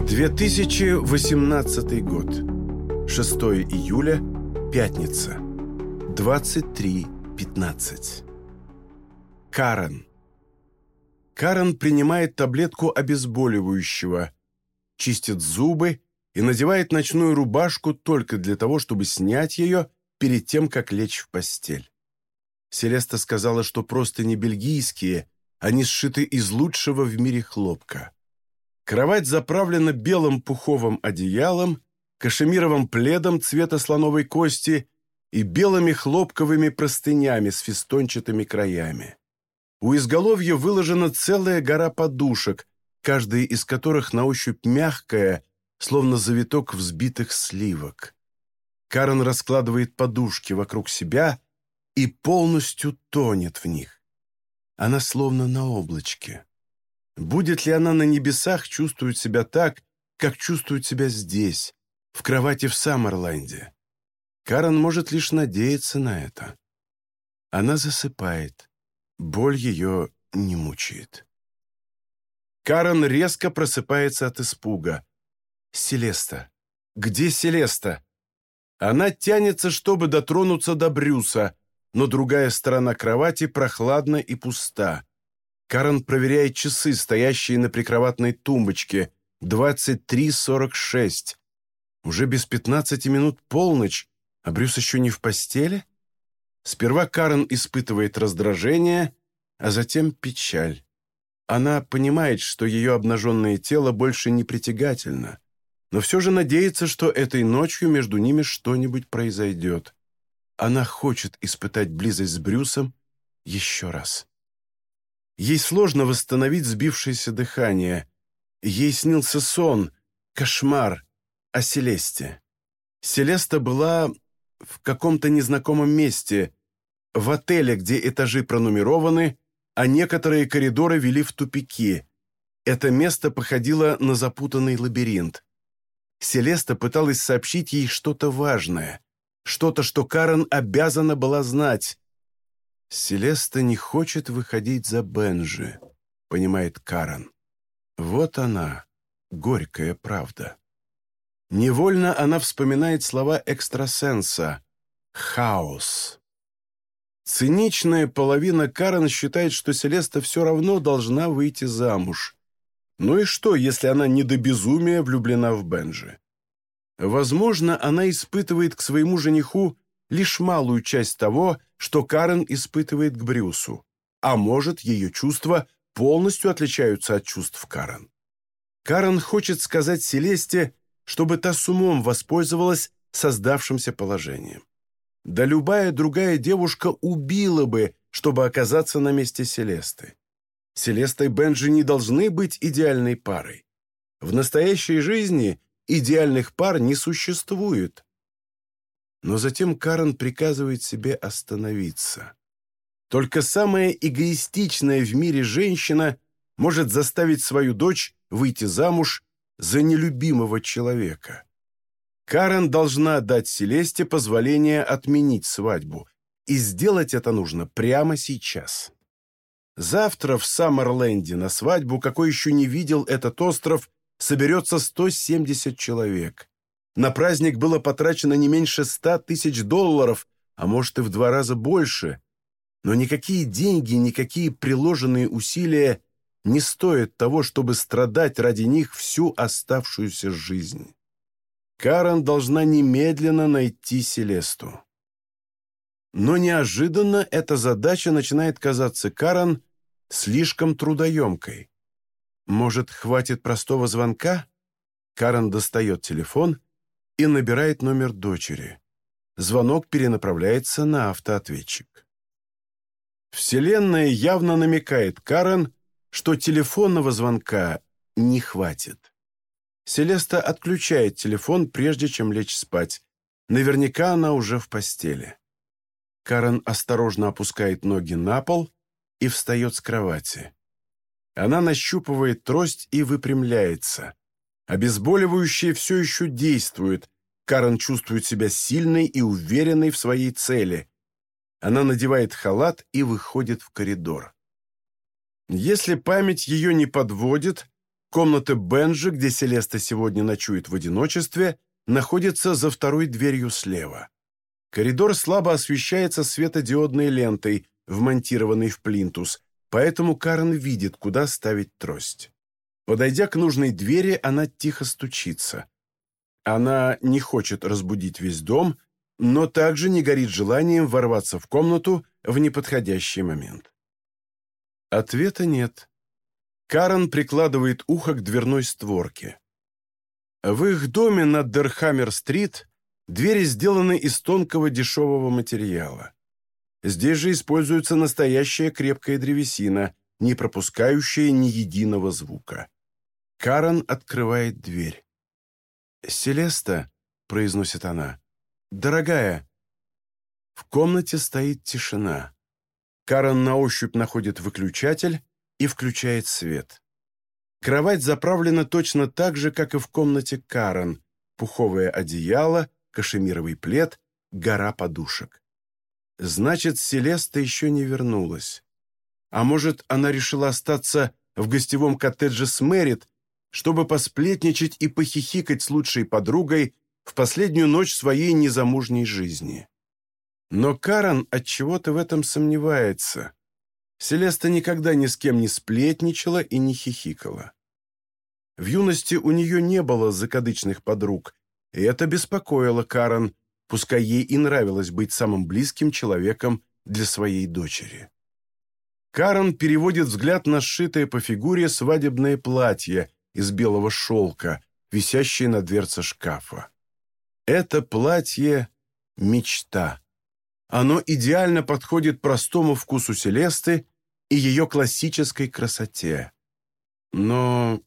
2018 год. 6 июля. Пятница. 23.15. Карен. Карен принимает таблетку обезболивающего, чистит зубы и надевает ночную рубашку только для того, чтобы снять ее перед тем, как лечь в постель. Селеста сказала, что просто не бельгийские, они сшиты из лучшего в мире хлопка. Кровать заправлена белым пуховым одеялом, кашемировым пледом цвета слоновой кости и белыми хлопковыми простынями с фистончатыми краями. У изголовья выложена целая гора подушек, каждая из которых на ощупь мягкая, словно завиток взбитых сливок. Карен раскладывает подушки вокруг себя и полностью тонет в них. Она словно на облачке. Будет ли она на небесах чувствовать себя так, как чувствует себя здесь, в кровати в Саммерленде? Карен может лишь надеяться на это. Она засыпает. Боль ее не мучает. Карен резко просыпается от испуга. «Селеста! Где Селеста?» Она тянется, чтобы дотронуться до Брюса, но другая сторона кровати прохладна и пуста. Карен проверяет часы, стоящие на прикроватной тумбочке. 23.46. Уже без 15 минут полночь, а Брюс еще не в постели? Сперва Карен испытывает раздражение, а затем печаль. Она понимает, что ее обнаженное тело больше не притягательно, но все же надеется, что этой ночью между ними что-нибудь произойдет. Она хочет испытать близость с Брюсом еще раз. Ей сложно восстановить сбившееся дыхание. Ей снился сон, кошмар о Селесте. Селеста была в каком-то незнакомом месте, в отеле, где этажи пронумерованы, а некоторые коридоры вели в тупики. Это место походило на запутанный лабиринт. Селеста пыталась сообщить ей что-то важное, что-то, что Карен обязана была знать, Селеста не хочет выходить за Бенжи, понимает Карен. Вот она, горькая правда. Невольно она вспоминает слова экстрасенса «хаос». Циничная половина Карен считает, что Селеста все равно должна выйти замуж. Ну и что, если она не до безумия влюблена в Бенжи? Возможно, она испытывает к своему жениху лишь малую часть того, что Карен испытывает к Брюсу, а может, ее чувства полностью отличаются от чувств Карен. Карен хочет сказать Селесте, чтобы та с умом воспользовалась создавшимся положением. Да любая другая девушка убила бы, чтобы оказаться на месте Селесты. Селеста и Бенджи не должны быть идеальной парой. В настоящей жизни идеальных пар не существует но затем Карен приказывает себе остановиться. Только самая эгоистичная в мире женщина может заставить свою дочь выйти замуж за нелюбимого человека. Карен должна дать Селесте позволение отменить свадьбу, и сделать это нужно прямо сейчас. Завтра в Саммерленде на свадьбу, какой еще не видел этот остров, соберется 170 человек. На праздник было потрачено не меньше ста тысяч долларов, а может и в два раза больше. Но никакие деньги, никакие приложенные усилия не стоят того, чтобы страдать ради них всю оставшуюся жизнь. Карен должна немедленно найти Селесту. Но неожиданно эта задача начинает казаться Карен слишком трудоемкой. Может, хватит простого звонка? Карен достает телефон и набирает номер дочери. Звонок перенаправляется на автоответчик. Вселенная явно намекает Карен, что телефонного звонка не хватит. Селеста отключает телефон, прежде чем лечь спать. Наверняка она уже в постели. Карен осторожно опускает ноги на пол и встает с кровати. Она нащупывает трость и выпрямляется. Обезболивающее все еще действует. Карен чувствует себя сильной и уверенной в своей цели. Она надевает халат и выходит в коридор. Если память ее не подводит, Комната Бенджи, где Селеста сегодня ночует в одиночестве, находится за второй дверью слева. Коридор слабо освещается светодиодной лентой, вмонтированной в плинтус, поэтому Карен видит, куда ставить трость. Подойдя к нужной двери, она тихо стучится. Она не хочет разбудить весь дом, но также не горит желанием ворваться в комнату в неподходящий момент. Ответа нет. Карен прикладывает ухо к дверной створке. В их доме на Дерхаммер-стрит двери сделаны из тонкого дешевого материала. Здесь же используется настоящая крепкая древесина, не пропускающая ни единого звука. Карен открывает дверь. «Селеста», — произносит она, — «дорогая». В комнате стоит тишина. Карен на ощупь находит выключатель и включает свет. Кровать заправлена точно так же, как и в комнате Карен. Пуховое одеяло, кашемировый плед, гора подушек. Значит, Селеста еще не вернулась. А может, она решила остаться в гостевом коттедже с Мэрит, чтобы посплетничать и похихикать с лучшей подругой в последнюю ночь своей незамужней жизни. Но Карен от чего то в этом сомневается. Селеста никогда ни с кем не сплетничала и не хихикала. В юности у нее не было закадычных подруг, и это беспокоило Карен, пускай ей и нравилось быть самым близким человеком для своей дочери. Карен переводит взгляд на сшитое по фигуре свадебное платье из белого шелка, висящее на дверце шкафа. Это платье — мечта. Оно идеально подходит простому вкусу Селесты и ее классической красоте. Но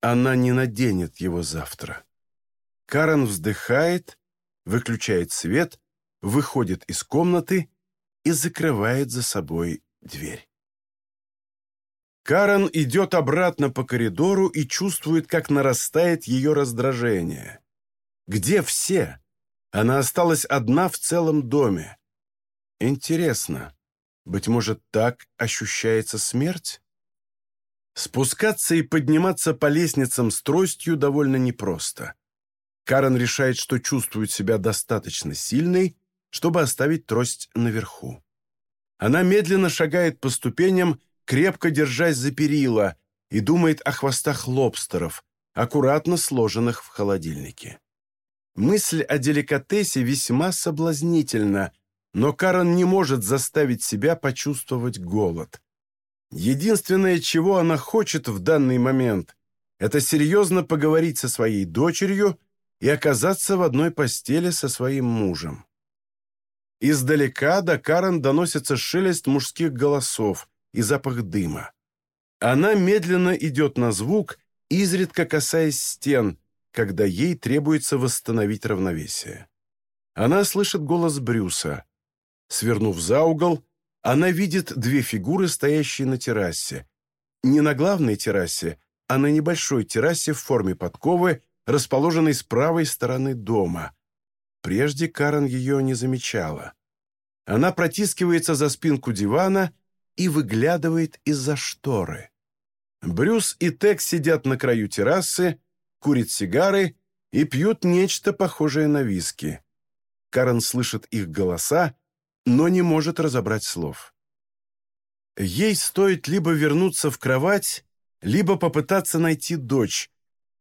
она не наденет его завтра. Карен вздыхает, выключает свет, выходит из комнаты и закрывает за собой дверь. Карен идет обратно по коридору и чувствует, как нарастает ее раздражение. Где все? Она осталась одна в целом доме. Интересно, быть может, так ощущается смерть? Спускаться и подниматься по лестницам с тростью довольно непросто. Карен решает, что чувствует себя достаточно сильной, чтобы оставить трость наверху. Она медленно шагает по ступеням, крепко держась за перила, и думает о хвостах лобстеров, аккуратно сложенных в холодильнике. Мысль о деликатесе весьма соблазнительна, но Карен не может заставить себя почувствовать голод. Единственное, чего она хочет в данный момент, это серьезно поговорить со своей дочерью и оказаться в одной постели со своим мужем. Издалека до Карен доносится шелест мужских голосов и запах дыма. Она медленно идет на звук, изредка касаясь стен, когда ей требуется восстановить равновесие. Она слышит голос Брюса. Свернув за угол, она видит две фигуры, стоящие на террасе. Не на главной террасе, а на небольшой террасе в форме подковы, расположенной с правой стороны дома. Прежде Карен ее не замечала. Она протискивается за спинку дивана и выглядывает из-за шторы. Брюс и Тек сидят на краю террасы, курят сигары и пьют нечто похожее на виски. Карен слышит их голоса, но не может разобрать слов. Ей стоит либо вернуться в кровать, либо попытаться найти дочь,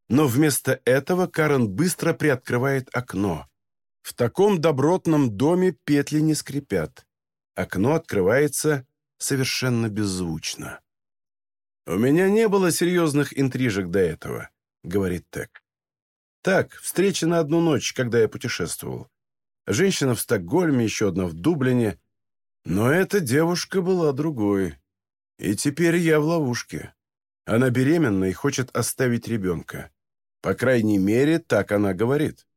но вместо этого Карен быстро приоткрывает окно. В таком добротном доме петли не скрипят. Окно открывается совершенно беззвучно. «У меня не было серьезных интрижек до этого», — говорит Тек. «Так, встреча на одну ночь, когда я путешествовал женщина в Стокгольме, еще одна в Дублине. Но эта девушка была другой. И теперь я в ловушке. Она беременна и хочет оставить ребенка. По крайней мере, так она говорит.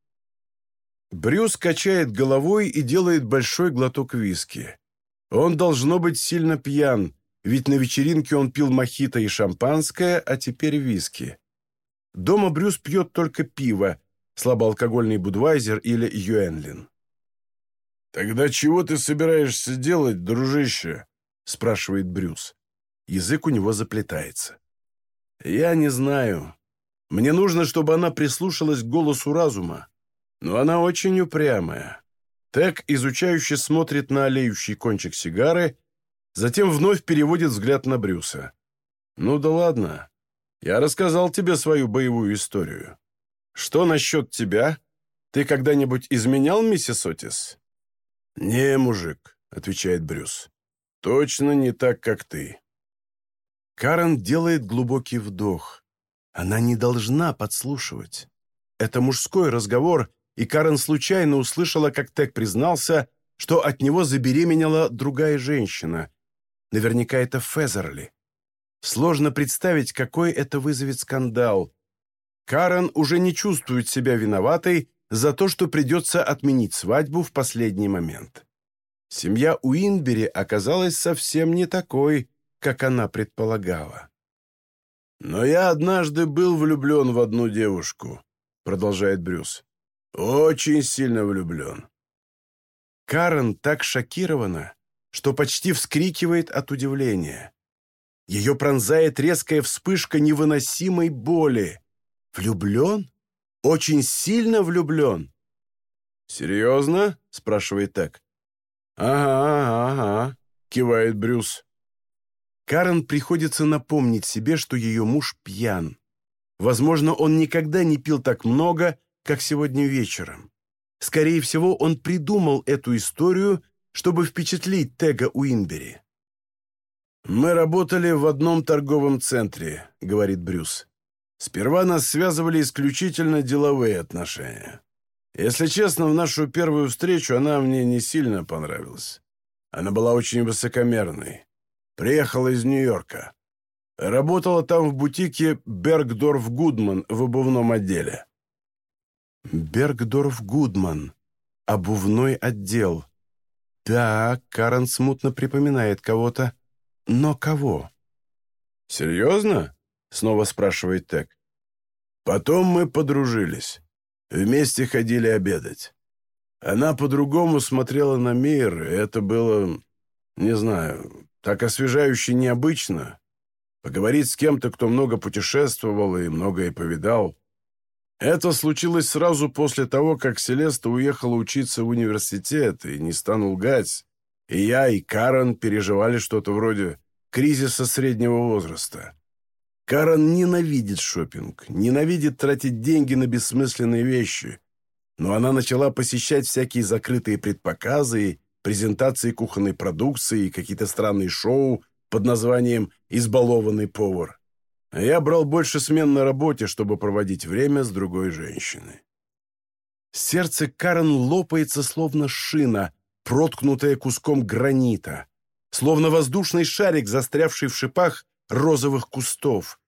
Брюс качает головой и делает большой глоток виски. Он должно быть сильно пьян, ведь на вечеринке он пил мохито и шампанское, а теперь виски. Дома Брюс пьет только пиво, слабоалкогольный Будвайзер или Юэнлин. «Тогда чего ты собираешься делать, дружище?» — спрашивает Брюс. Язык у него заплетается. Я не знаю. Мне нужно, чтобы она прислушалась к голосу разума. Но она очень упрямая. Тек изучающе смотрит на олеющий кончик сигары, затем вновь переводит взгляд на Брюса. «Ну да ладно. Я рассказал тебе свою боевую историю. Что насчет тебя? Ты когда-нибудь изменял миссис Отис?» «Не, мужик», — отвечает Брюс. «Точно не так, как ты». Карен делает глубокий вдох. Она не должна подслушивать. Это мужской разговор, и Карен случайно услышала, как Тек признался, что от него забеременела другая женщина. Наверняка это Фезерли. Сложно представить, какой это вызовет скандал. Карен уже не чувствует себя виноватой за то, что придется отменить свадьбу в последний момент. Семья Уинбери оказалась совсем не такой, как она предполагала. «Но я однажды был влюблен в одну девушку», — продолжает Брюс. «Очень сильно влюблен». Карен так шокирована, что почти вскрикивает от удивления. Ее пронзает резкая вспышка невыносимой боли. «Влюблен? Очень сильно влюблен?» «Серьезно?» — спрашивает так. «Ага, ага», — кивает Брюс. Карен приходится напомнить себе, что ее муж пьян. Возможно, он никогда не пил так много, как сегодня вечером. Скорее всего, он придумал эту историю, чтобы впечатлить Тега Уинбери. «Мы работали в одном торговом центре», — говорит Брюс. «Сперва нас связывали исключительно деловые отношения. Если честно, в нашу первую встречу она мне не сильно понравилась. Она была очень высокомерной. Приехала из Нью-Йорка. Работала там в бутике «Бергдорф Гудман» в обувном отделе. «Бергдорф Гудман. Обувной отдел». Да, Карен смутно припоминает кого-то. Но кого? «Серьезно?» — снова спрашивает Тек. «Потом мы подружились. Вместе ходили обедать. Она по-другому смотрела на мир, и это было, не знаю, так освежающе необычно. Поговорить с кем-то, кто много путешествовал и многое повидал. Это случилось сразу после того, как Селеста уехала учиться в университет, и не стану лгать. И я, и Карен переживали что-то вроде кризиса среднего возраста. Карен ненавидит шопинг, ненавидит тратить деньги на бессмысленные вещи. Но она начала посещать всякие закрытые предпоказы презентации кухонной продукции и какие-то странные шоу под названием «Избалованный повар». А я брал больше смен на работе, чтобы проводить время с другой женщиной. Сердце Карен лопается, словно шина, проткнутая куском гранита, словно воздушный шарик, застрявший в шипах розовых кустов.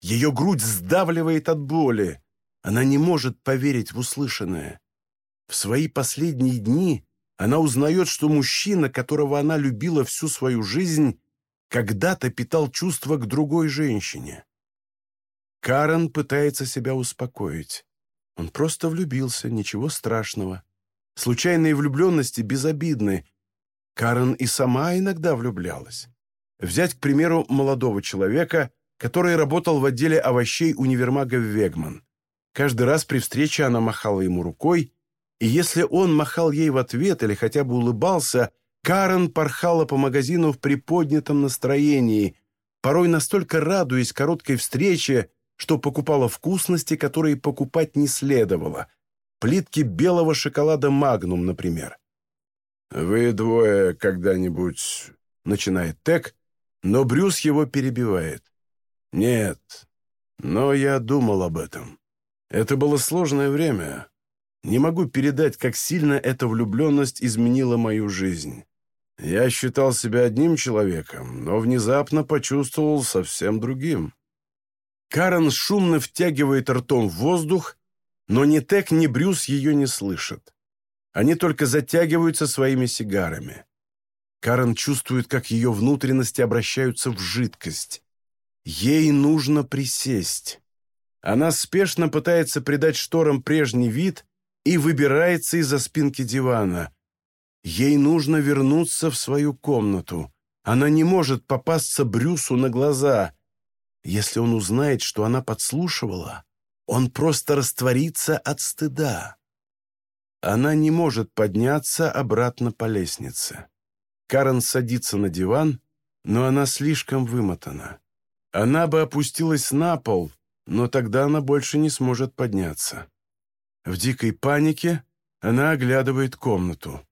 Ее грудь сдавливает от боли. Она не может поверить в услышанное. В свои последние дни она узнает, что мужчина, которого она любила всю свою жизнь, когда-то питал чувства к другой женщине. Карен пытается себя успокоить. Он просто влюбился, ничего страшного. Случайные влюбленности безобидны. Карен и сама иногда влюблялась. Взять, к примеру, молодого человека, который работал в отделе овощей универмага Вегман. Каждый раз при встрече она махала ему рукой, и если он махал ей в ответ или хотя бы улыбался, Карен порхала по магазину в приподнятом настроении, порой настолько радуясь короткой встрече, что покупала вкусности, которые покупать не следовало. Плитки белого шоколада «Магнум», например. «Вы двое когда-нибудь...» — начинает Тек, но Брюс его перебивает. «Нет, но я думал об этом. Это было сложное время. Не могу передать, как сильно эта влюбленность изменила мою жизнь. Я считал себя одним человеком, но внезапно почувствовал совсем другим. Карен шумно втягивает ртом в воздух, но ни Тек, ни Брюс ее не слышат. Они только затягиваются своими сигарами. Карен чувствует, как ее внутренности обращаются в жидкость. Ей нужно присесть. Она спешно пытается придать шторам прежний вид, и выбирается из-за спинки дивана. Ей нужно вернуться в свою комнату. Она не может попасться Брюсу на глаза. Если он узнает, что она подслушивала, он просто растворится от стыда. Она не может подняться обратно по лестнице. Карен садится на диван, но она слишком вымотана. Она бы опустилась на пол, но тогда она больше не сможет подняться. В дикой панике она оглядывает комнату.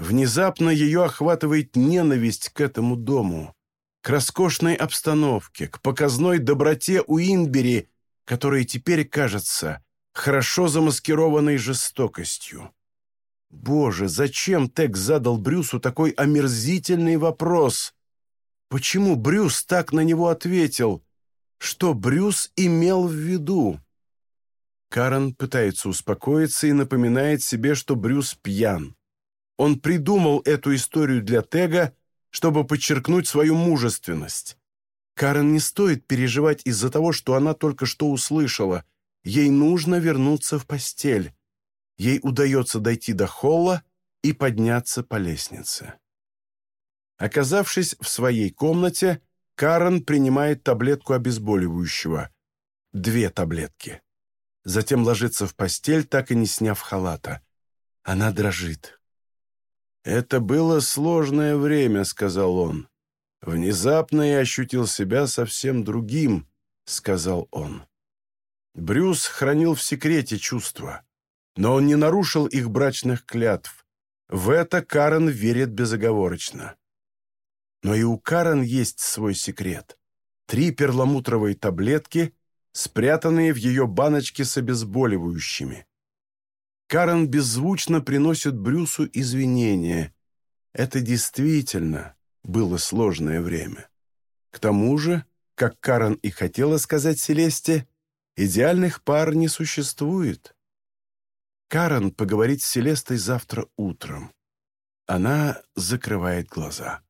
Внезапно ее охватывает ненависть к этому дому, к роскошной обстановке, к показной доброте Уинбери, которая теперь кажется хорошо замаскированной жестокостью. Боже, зачем Тек задал Брюсу такой омерзительный вопрос? Почему Брюс так на него ответил? Что Брюс имел в виду? Карен пытается успокоиться и напоминает себе, что Брюс пьян. Он придумал эту историю для Тега, чтобы подчеркнуть свою мужественность. Карен не стоит переживать из-за того, что она только что услышала. Ей нужно вернуться в постель. Ей удается дойти до холла и подняться по лестнице. Оказавшись в своей комнате, Карен принимает таблетку обезболивающего. Две таблетки затем ложится в постель, так и не сняв халата. Она дрожит. «Это было сложное время», — сказал он. «Внезапно я ощутил себя совсем другим», — сказал он. Брюс хранил в секрете чувства, но он не нарушил их брачных клятв. В это Карен верит безоговорочно. Но и у Карен есть свой секрет. Три перламутровые таблетки — спрятанные в ее баночке с обезболивающими. Карен беззвучно приносит Брюсу извинения. Это действительно было сложное время. К тому же, как Карен и хотела сказать Селесте, идеальных пар не существует. Карен поговорит с Селестой завтра утром. Она закрывает глаза.